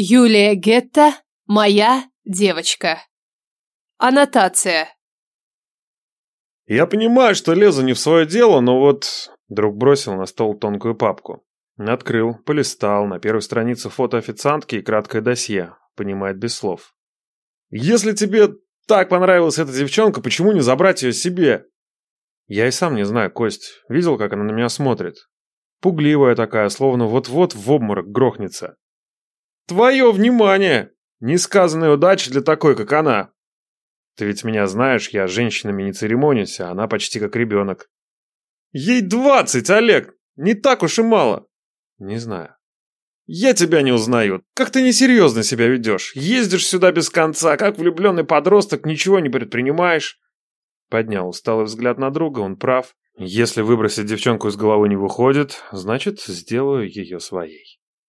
Юлия Гетта – моя девочка. Аннотация. Я понимаю, что лезу не в свое дело, но вот... Друг бросил на стол тонкую папку. Открыл, полистал, на первой странице фото официантки и краткое досье. Понимает без слов. «Если тебе так понравилась эта девчонка, почему не забрать ее себе?» Я и сам не знаю, Кость. Видел, как она на меня смотрит? Пугливая такая, словно вот-вот в обморок грохнется. «Твое внимание! Несказанная удача для такой, как она!» «Ты ведь меня знаешь, я с женщинами не церемонюсь, а она почти как ребенок». «Ей двадцать, Олег! Не так уж и мало!» «Не знаю». «Я тебя не узнаю. Как ты несерьезно себя ведешь. Ездишь сюда без конца, как влюбленный подросток, ничего не предпринимаешь». Поднял усталый взгляд на друга, он прав. Если выбросить девчонку из головы не выходит, значит, сделаю ее своей.